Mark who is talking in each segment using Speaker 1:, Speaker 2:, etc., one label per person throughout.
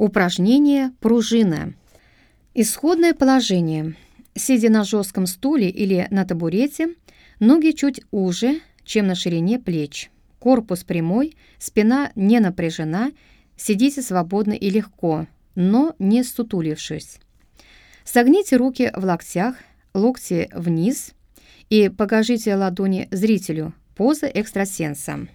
Speaker 1: Упражнение «Пружина». Исходное положение. Сидя на жестком стуле или на табурете, ноги чуть уже, чем на ширине плеч. Корпус прямой, спина не напряжена, сидите свободно и легко, но не сутулившись. Согните руки в локтях, локти вниз и покажите ладони зрителю, поза экстрасенса.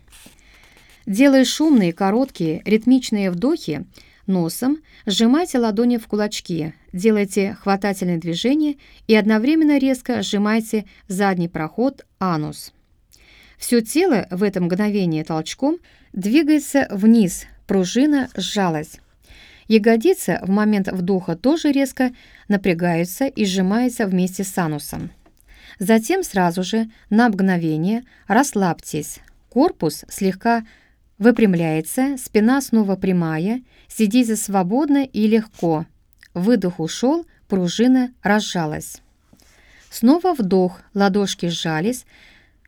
Speaker 1: Делая шумные, короткие, ритмичные вдохи, Носом сжимайте ладони в кулачки, делайте хватательные движения и одновременно резко сжимайте задний проход анус. Все тело в это мгновение толчком двигается вниз, пружина сжалась. Ягодицы в момент вдоха тоже резко напрягаются и сжимаются вместе с анусом. Затем сразу же на мгновение расслабьтесь. Корпус слегка Выпрямляется, спина снова прямая, сидите свободно и легко. Выдох ушел, пружина разжалась. Снова вдох, ладошки сжались,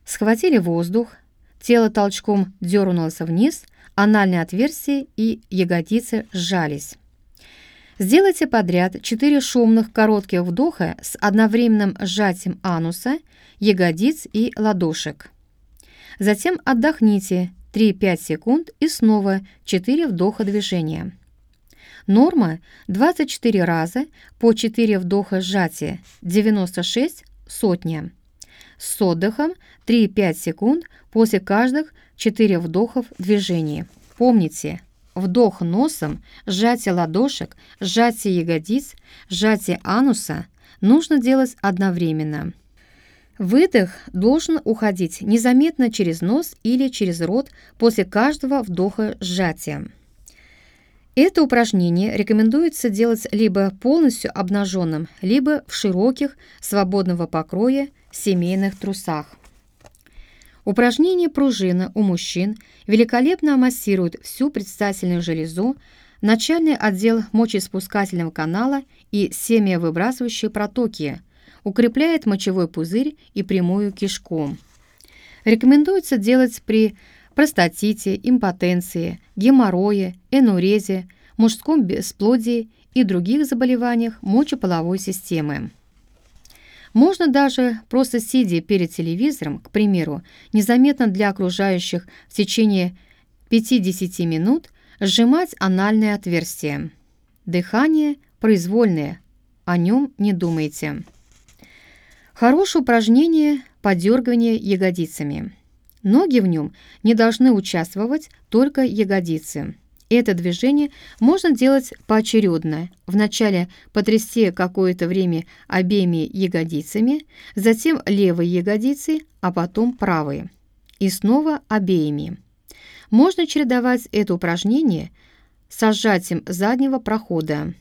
Speaker 1: схватили воздух, тело толчком дернулось вниз, анальное отверстие и ягодицы сжались. Сделайте подряд 4 шумных коротких вдоха с одновременным сжатием ануса, ягодиц и ладошек. Затем отдохните 3-5 секунд и снова 4 вдоха движения. Норма 24 раза по 4 вдоха сжатия, 96 сотня. С отдыхом 3-5 секунд после каждых 4 вдохов движений. Помните, вдох носом, сжатие ладошек, сжатие ягодиц, сжатие ануса нужно делать одновременно. Выдох должен уходить незаметно через нос или через рот после каждого вдоха сжатия. Это упражнение рекомендуется делать либо полностью обнаженным, либо в широких, свободного покроя семейных трусах. Упражнение пружина у мужчин великолепно массирует всю предстательную железу, начальный отдел мочеиспускательного канала и семявыбрасывающие протоки – укрепляет мочевой пузырь и прямую кишку. Рекомендуется делать при простатите, импотенции, геморрое, энурезе, мужском бесплодии и других заболеваниях мочеполовой системы. Можно даже просто сидя перед телевизором, к примеру, незаметно для окружающих в течение 5-10 минут сжимать анальное отверстие. Дыхание произвольное, о нем не думайте. Хорошее упражнение – подергивание ягодицами. Ноги в нем не должны участвовать только ягодицы. Это движение можно делать поочередно. Вначале потрясти какое-то время обеими ягодицами, затем левой ягодицей, а потом правой. И снова обеими. Можно чередовать это упражнение с сжатием заднего прохода.